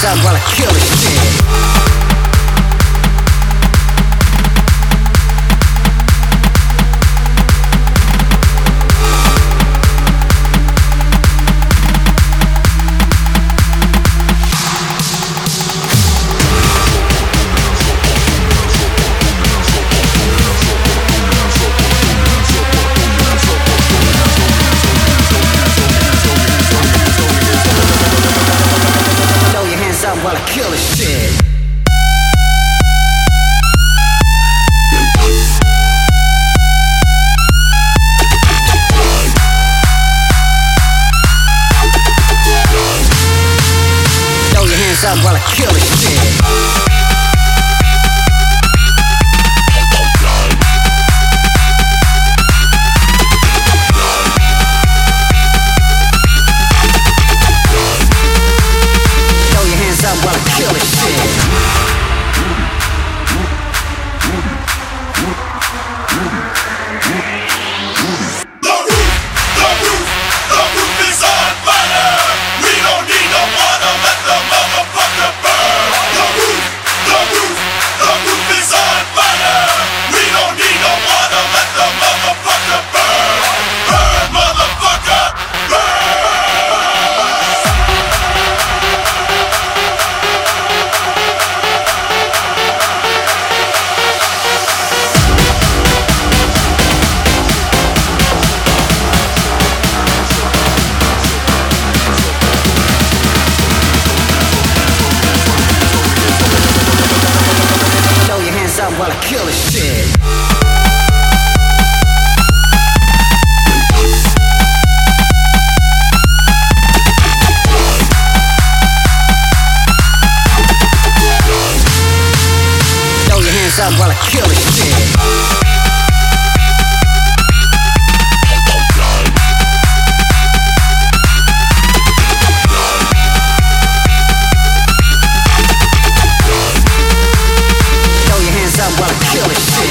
cause I wanna kill this shit time while I kill this shit. up while I kill this shit. Kill this shit.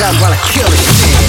sound while I kill it. shit.